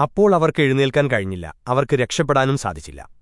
അപ്പോൾ അവർക്ക് എഴുന്നേൽക്കാൻ കഴിഞ്ഞില്ല. അവർക്ക് രക്ഷപ്പെടാനും സാധിച്ചില്ല.